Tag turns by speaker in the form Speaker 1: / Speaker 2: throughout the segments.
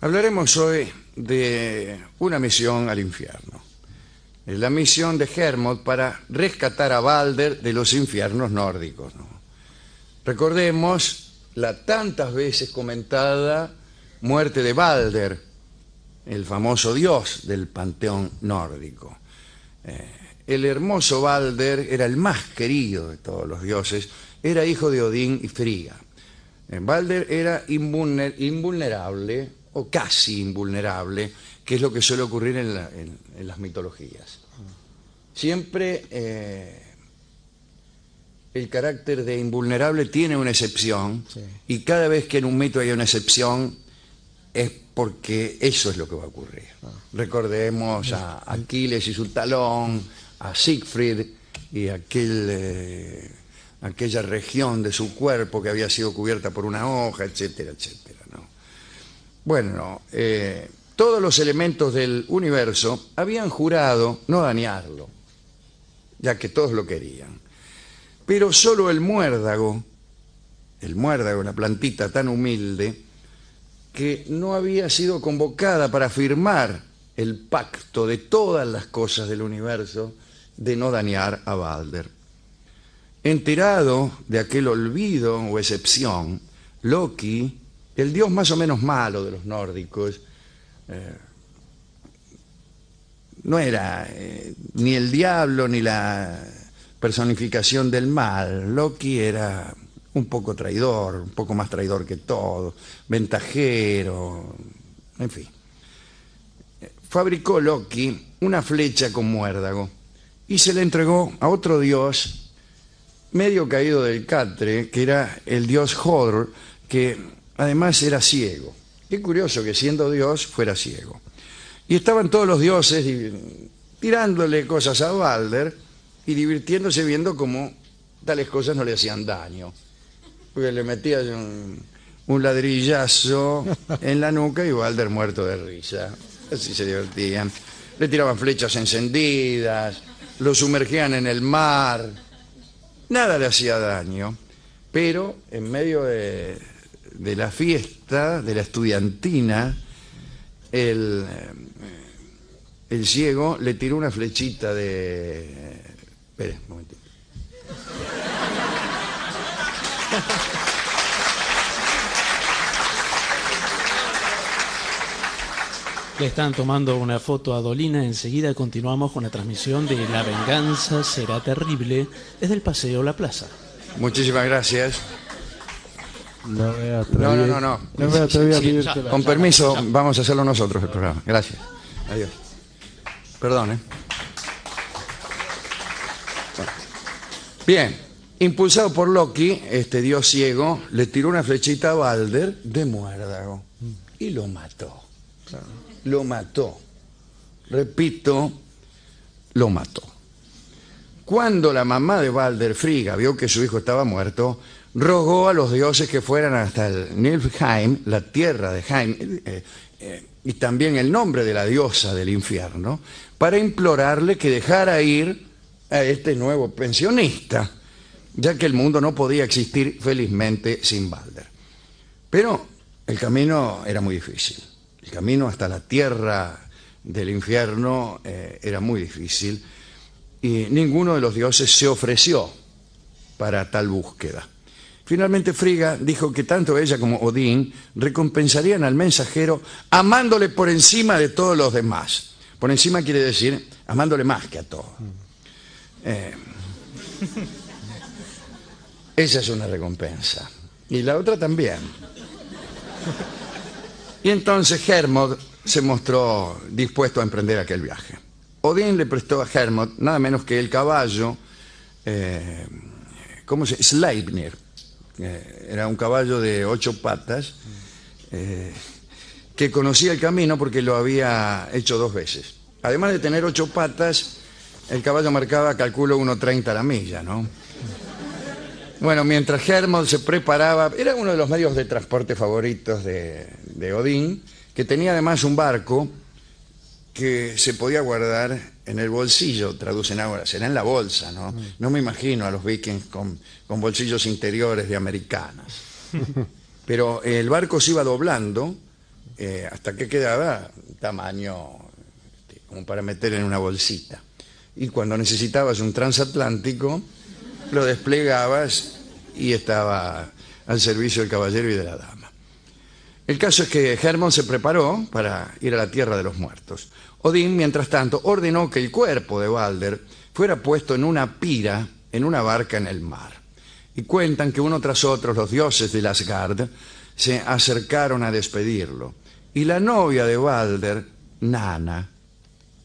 Speaker 1: Hablaremos hoy de una misión al infierno. La misión de Hermod para rescatar a Balder de los infiernos nórdicos. Recordemos la tantas veces comentada muerte de Balder, el famoso dios del panteón nórdico. Eh, el hermoso Balder era el más querido de todos los dioses, era hijo de Odín y Frigga. Eh, Balder era invulner- invulnerable, o casi invulnerable, que es lo que suele ocurrir en, la- en- en las mitologías. Siempre eh, el carácter de invulnerable tiene una excepción,
Speaker 2: Sí.
Speaker 1: y cada vez que en un mito hay una excepción, es porque eso es lo que va a ocurrir. Recordemos a Aquiles y su talón, a Siegfried y aquel, eh, aquella región de su cuerpo que había sido cubierta por una hoja, etcétera, etcétera. ¿no? Bueno, eh, todos los elementos del universo habían jurado no dañarlo, ya que todos lo querían. Pero solo el muérdago, el muérdago, una plantita tan humilde, que no había sido convocada para firmar el pacto de todas las cosas del universo de no dañar a Balder. Enterado de aquel olvido o excepción, Loki, el dios más o menos malo de los nórdicos, eh, no era eh, ni el diablo ni la personificación del mal. Loki era un poco traidor, un poco más traidor que todo, ventajero, en fin. Fabricó Loki una flecha con muérdago y se la entregó a otro dios medio caído del catre, que era el dios Hodor, que además era ciego. Qué curioso que siendo dios fuera ciego. Y estaban todos los dioses di- tirándole cosas a Balder y divirtiéndose viendo cómo tales cosas no le hacían daño. Porque le metías un, un ladrillazo en la nuca y Balder muerto de risa. Así se divertían. Le tiraban flechas encendidas, lo sumergían en el mar. Nada le hacía daño. Pero en medio de, de la fiesta, de la estudiantina, el, eh, el ciego le tiró una flechita de... Espere, un momentito.
Speaker 2: Le están tomando una foto a Dolina. Enseguida continuamos con la transmisión de La venganza será terrible desde el Paseo La Plaza.
Speaker 1: Muchísimas gracias.
Speaker 3: No me atreví,
Speaker 1: No, no, no, no.
Speaker 3: no me atreví a
Speaker 2: Sí,
Speaker 1: Con permiso, vamos a hacerlo nosotros el programa. Gracias. Adiós. Perdón, ¿eh? Bien, impulsado por Loki, este dios ciego le tiró una flechita a Balder de muérdago y lo mató. Lo mató. Repito, lo mató. Cuando la mamá de Balder, Frigga, vio que su hijo estaba muerto, rogó a los dioses que fueran hasta el Niflheim, la tierra de Heim, eh, eh, y también el nombre de la diosa del infierno, para implorarle que dejara ir a este nuevo pensionista, ya que el mundo no podía existir felizmente sin Balder. Pero el camino era muy difícil. El camino hasta la tierra del infierno eh, era muy difícil y ninguno de los dioses se ofreció para tal búsqueda. Finalmente Frigga dijo que tanto ella como Odín recompensarían al mensajero amándole por encima de todos los demás. Por encima quiere decir amándole más que a todos. Eh, esa es una recompensa. Y la otra también. Y entonces Hermod se mostró dispuesto a emprender aquel viaje. Odín le prestó a Hermod nada menos que el caballo, eh, ¿cómo se Sleipnir. Eh, era un caballo de ocho patas eh, que conocía el camino porque lo había hecho dos veces. Además de tener ocho patas, el caballo marcaba, calculo, 1.30 la milla, ¿no? Bueno, mientras Hermod se preparaba, era uno de los medios de transporte favoritos de, de Odín, que tenía además un barco que se podía guardar en el bolsillo, traducen ahora, será en la bolsa, ¿no? No me imagino a los vikings con, con bolsillos interiores de americanas. Pero el barco se iba doblando eh, hasta que quedaba tamaño este, como para meter en una bolsita. Y cuando necesitabas un transatlántico, lo desplegabas y estaba al servicio del caballero y de la dama. El caso es que Hermon se preparó para ir a la tierra de los muertos. Odín, mientras tanto, ordenó que el cuerpo de Balder fuera puesto en una pira en una barca en el mar. Y cuentan que uno tras otro los dioses de Asgard se acercaron a despedirlo. Y la novia de Balder, Nana,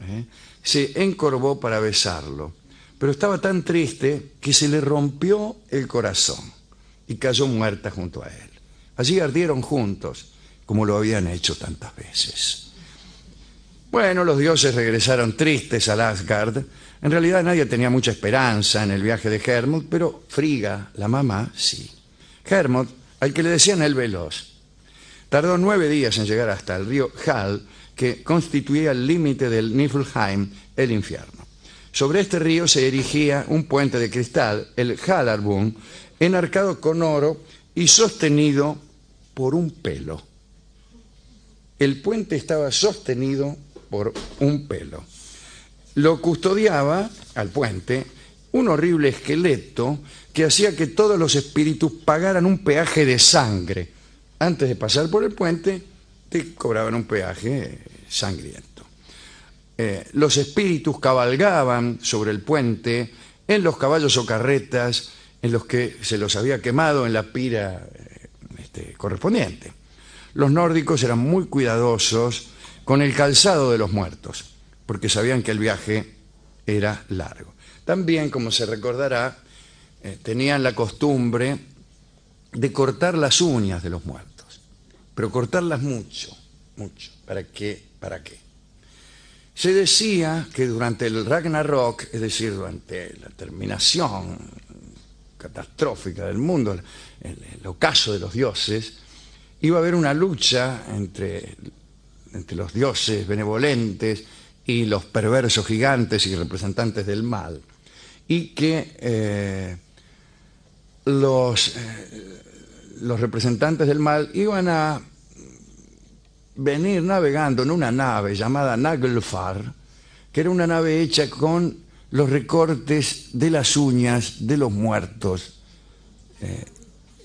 Speaker 1: ¿eh? se encorvó para besarlo. Pero estaba tan triste que se le rompió el corazón y cayó muerta junto a él. Allí ardieron juntos, como lo habían hecho tantas veces. Bueno, los dioses regresaron tristes a Asgard. En realidad nadie tenía mucha esperanza en el viaje de Hermod, pero Friga, la mamá, sí. Hermod, al que le decían el veloz, tardó nueve días en llegar hasta el río Hal, que constituía el límite del Niflheim, el infierno. Sobre este río se erigía un puente de cristal, el Halarbun, enarcado con oro y sostenido por un pelo. El puente estaba sostenido por un pelo. Lo custodiaba al puente un horrible esqueleto que hacía que todos los espíritus pagaran un peaje de sangre. Antes de pasar por el puente, te cobraban un peaje sangriento. Eh, los espíritus cabalgaban sobre el puente en los caballos o carretas en los que se los había quemado en la pira este, correspondiente. Los nórdicos eran muy cuidadosos con el calzado de los muertos, porque sabían que el viaje era largo. También, como se recordará, eh, tenían la costumbre de cortar las uñas de los muertos, pero cortarlas mucho, mucho. ¿Para qué? ¿Para qué? Se decía que durante el Ragnarok, es decir, durante la terminación catastrófica del mundo, el, el ocaso de los dioses, iba a haber una lucha entre entre los dioses benevolentes y los perversos gigantes y representantes del mal, y que eh, los, eh, los representantes del mal iban a venir navegando en una nave llamada Nagelfar, que era una nave hecha con los recortes de las uñas de los muertos eh,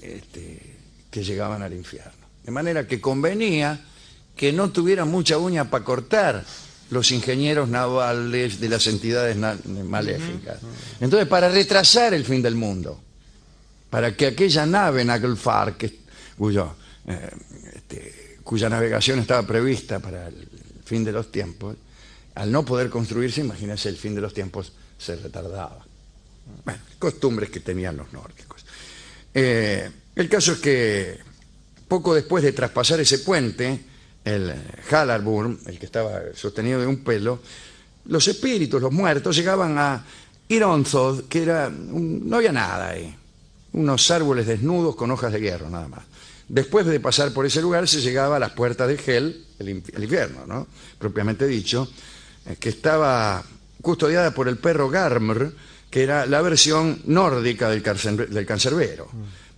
Speaker 1: este, que llegaban al infierno. De manera que convenía que no tuvieran mucha uña para cortar los ingenieros navales de las entidades maléficas. Entonces, para retrasar el fin del mundo, para que aquella nave Nagelfar, que, cuyo, eh, este, cuya navegación estaba prevista para el fin de los tiempos, al no poder construirse, imagínense, el fin de los tiempos se retardaba. Bueno, costumbres que tenían los nórdicos. Eh, el caso es que poco después de traspasar ese puente, el Halarburn, el que estaba sostenido de un pelo, los espíritus, los muertos, llegaban a Ironzod, que era, no había nada ahí, unos árboles desnudos con hojas de hierro, nada más. Después de pasar por ese lugar se llegaba a las puertas de Hel, el, infierno, ¿no? propiamente dicho, que estaba custodiada por el perro Garmr, que era la versión nórdica del, del cancerbero.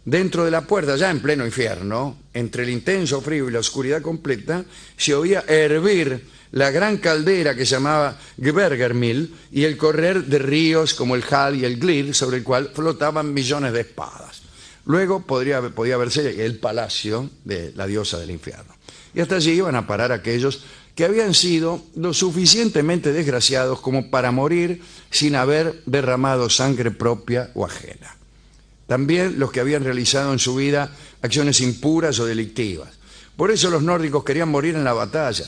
Speaker 1: Dentro de la puerta, ya en pleno infierno, entre el intenso frío y la oscuridad completa, se oía hervir la gran caldera que se llamaba Gbergermil y el correr de ríos como el Hal y el Glid, sobre el cual flotaban millones de espadas. Luego podría, podía verse el palacio de la diosa del infierno. Y hasta allí iban a parar aquellos que habían sido lo suficientemente desgraciados como para morir sin haber derramado sangre propia o ajena. También los que habían realizado en su vida acciones impuras o delictivas. Por eso los nórdicos querían morir en la batalla,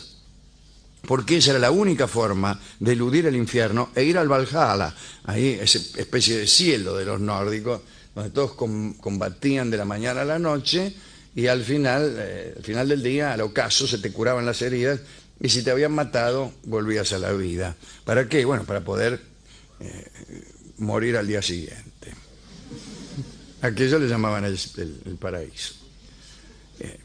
Speaker 1: porque esa era la única forma de eludir el infierno e ir al Valhalla, ahí esa especie de cielo de los nórdicos, donde todos combatían de la mañana a la noche y al final, eh, al final del día, al ocaso, se te curaban las heridas y si te habían matado, volvías a la vida. ¿Para qué? Bueno, para poder eh, morir al día siguiente. Aquello le llamaban el, paraíso. Eh,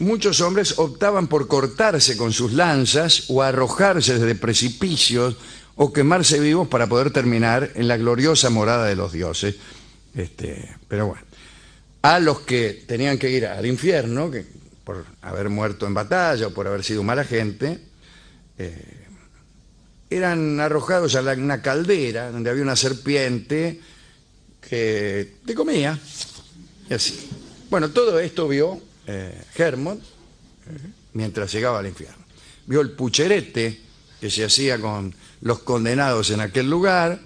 Speaker 1: muchos hombres optaban por cortarse con sus lanzas o arrojarse desde precipicios o quemarse vivos para poder terminar en la gloriosa morada de los dioses. Este, pero bueno, a los que tenían que ir al infierno, que por haber muerto en batalla o por haber sido mala gente, eh, eran arrojados a la- una caldera donde había una serpiente que te comía. Y así. Bueno, todo esto vio eh, Hermod mientras llegaba al infierno. Vio el pucherete que se hacía con los condenados en aquel lugar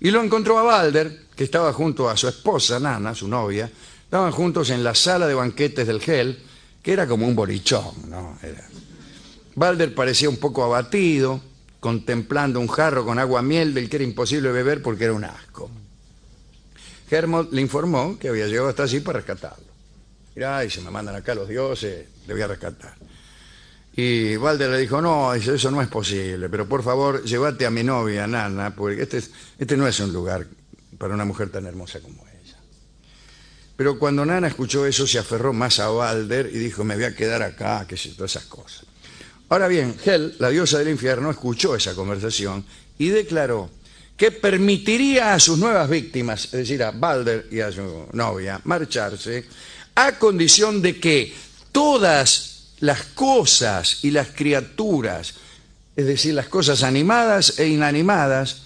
Speaker 1: y lo encontró a Balder, que estaba junto a su esposa, Nana, su novia. Estaban juntos en la sala de banquetes del Hel, que era como un bolichón, ¿no? Era- Balder parecía un poco abatido, contemplando un jarro con agua miel del que era imposible beber porque era un asco. Hermod le informó que había llegado hasta allí para rescatarlo. Mirá, y se me mandan acá los dioses, le voy a rescatar. Y Balder le dijo, no, eso no es posible, pero por favor, llévate a mi novia, Nana, porque este, es- este no es un lugar para una mujer tan hermosa como ella. Pero cuando Nana escuchó eso, se aferró más a Balder y dijo, me voy a quedar acá, que sé, todas esas cosas. Ahora bien, Hel, la diosa del infierno, escuchó esa conversación y declaró que permitiría a sus nuevas víctimas, es decir, a Balder y a su novia, marcharse a condición de que todas las cosas y las criaturas, es decir, las cosas animadas e inanimadas,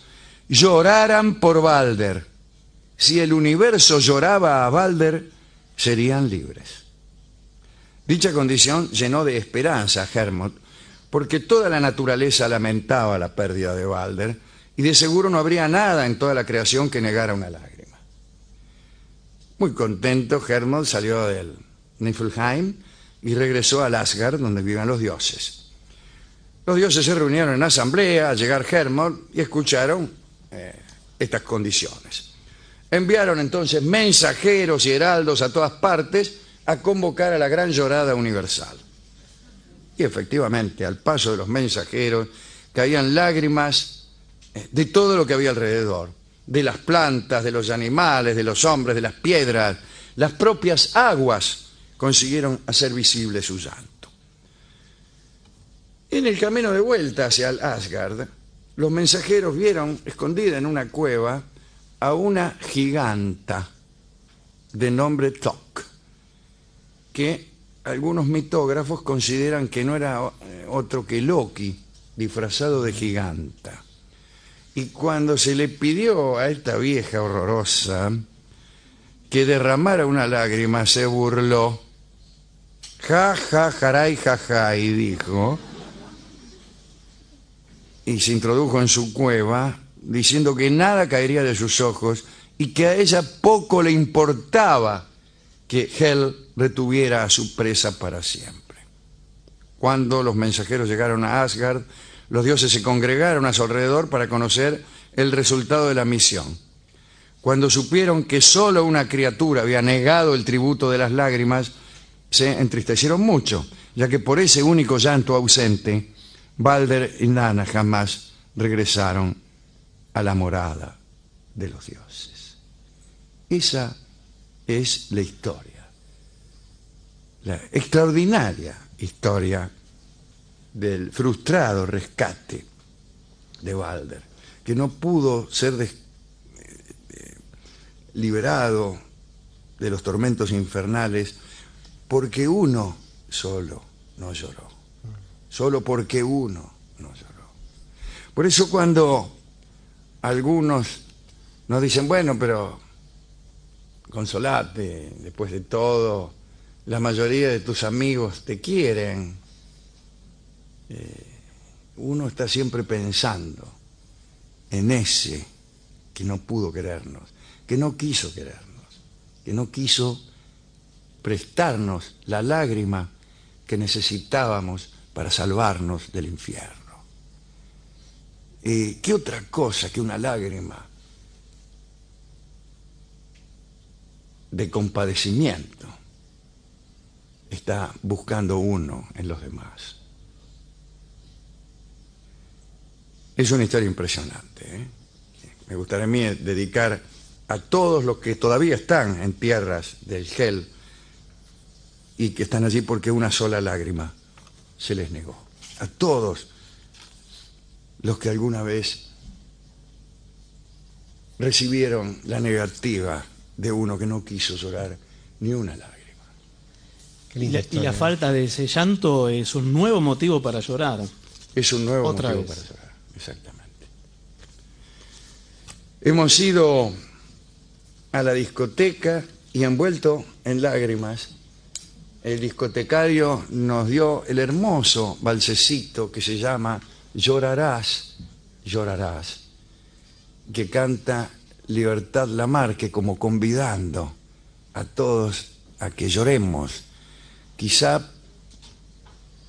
Speaker 1: lloraran por Balder. Si el universo lloraba a Balder, serían libres. Dicha condición llenó de esperanza a Hermod, porque toda la naturaleza lamentaba la pérdida de Balder, y de seguro no habría nada en toda la creación que negara una lágrima. Muy contento, Hermod salió del Niflheim y regresó al Asgard, donde vivían los dioses. Los dioses se reunieron en asamblea al llegar Hermod y escucharon eh, estas condiciones. Enviaron entonces mensajeros y heraldos a todas partes a convocar a la gran llorada universal. Y efectivamente, al paso de los mensajeros, caían lágrimas eh, de todo lo que había alrededor, de las plantas, de los animales, de los hombres, de las piedras, las propias aguas consiguieron hacer visible su llanto. En el camino de vuelta hacia el Asgard, los mensajeros vieron escondida en una cueva a una giganta de nombre Tok, que algunos mitógrafos consideran que no era eh, otro que Loki, disfrazado de giganta. Y cuando se le pidió a esta vieja horrorosa que derramara una lágrima, se burló. Ja, ja, jaray, ja, ja, y dijo, y se introdujo en su cueva, diciendo que nada caería de sus ojos y que a ella poco le importaba que Hel retuviera a su presa para siempre. Cuando los mensajeros llegaron a Asgard, los dioses se congregaron a su alrededor para conocer el resultado de la misión. Cuando supieron que solo una criatura había negado el tributo de las lágrimas, se entristecieron mucho, ya que por ese único llanto ausente, Balder y Nana jamás regresaron a la morada de los dioses. Esa es la historia, la extraordinaria historia del frustrado rescate de Balder, que no pudo ser des- eh, liberado de los tormentos infernales porque uno solo no lloró, solo porque uno no lloró. Por eso cuando algunos nos dicen, bueno, pero consolate, después de todo, la mayoría de tus amigos te quieren, eh, uno está siempre pensando en ese que no pudo querernos, que no quiso querernos, que no quiso prestarnos la lágrima que necesitábamos para salvarnos del infierno. Eh, ¿Qué otra cosa que una lágrima de compadecimiento está buscando uno en los demás? Es una historia impresionante. ¿eh? Me gustaría a mí dedicar a todos los que todavía están en tierras del gel y que están allí porque una sola lágrima se les negó. A todos los que alguna vez recibieron la negativa de uno que no quiso llorar ni una lágrima.
Speaker 2: Y la, y la falta de ese llanto es un nuevo motivo para llorar.
Speaker 1: Es un nuevo
Speaker 2: Otra
Speaker 1: motivo
Speaker 2: vez.
Speaker 1: para llorar. Exactamente. Hemos ido a la discoteca y envuelto en lágrimas, el discotecario nos dio el hermoso balsecito que se llama Llorarás, llorarás, que canta Libertad Lamarque como convidando a todos a que lloremos, quizá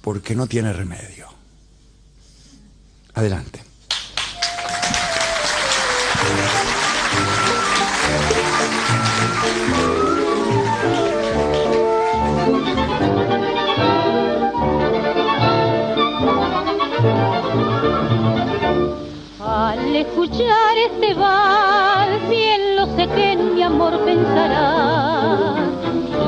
Speaker 1: porque no tiene remedio. Adelante.
Speaker 4: Al escuchar este vals, bien lo sé que en mi amor pensarás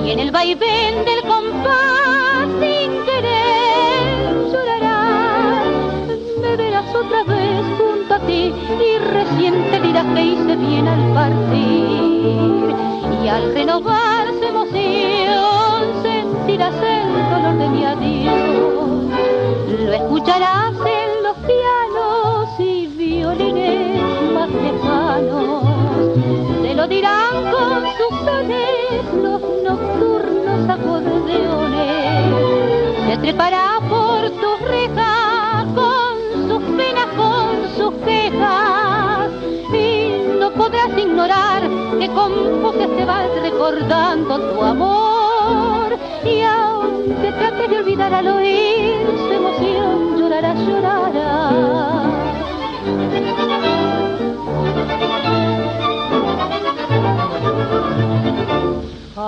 Speaker 4: y en el vaivén del compás sin querer llorarás. Me verás otra vez junto a ti y recién te dirás que hice bien al partir y al renovar su emoción sentirás el dolor de mi adiós. Lo escucharás dirán con sus sones los nocturnos acordeones. Se trepará por tus rejas con sus penas, con sus quejas. Y no podrás ignorar que compuse este vals recordando tu amor. Y aunque trates de olvidar al oír su emoción, llorarás, llorarás.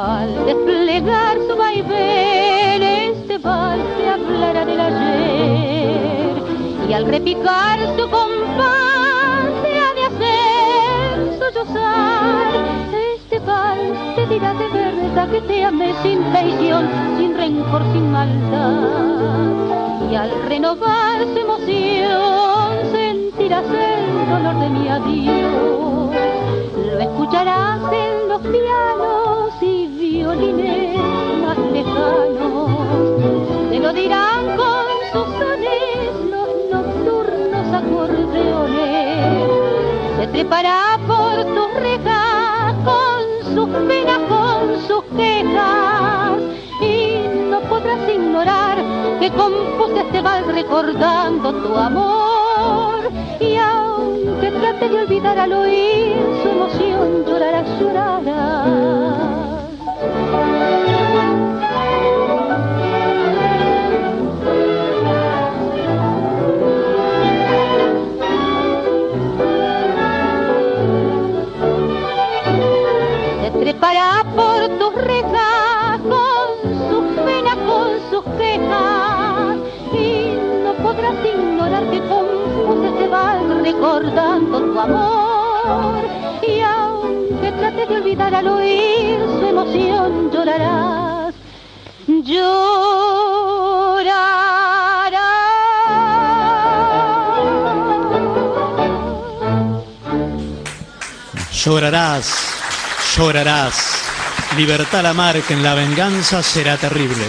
Speaker 4: Al desplegar su vaivén, este vals te hablará del ayer. Y al repicar su compás, te ha de hacer sollozar. Este vals te dirá de verdad que te amé sin traición, sin rencor, sin maldad. Y al renovar su emoción, sentirás el dolor de mi adiós. Lo escucharás en los y violines lejanos. Te lo dirán con sus sones los nocturnos acordeones. Se trepará por tus rejas con sus penas, con sus quejas. Y no podrás ignorar que compuse este vals recordando tu amor. Y aunque trate de olvidar al oír su emoción, llorarás, llorarás. Trepará por tus rejas con sus penas, con sus quejas. Y no podrás ignorar que compuse este vals recordando tu amor. Y aunque trates de olvidar al oír su emoción, llorarás. Llorarás.
Speaker 2: Llorarás, llorarás. Libertad la marca en la venganza será terrible.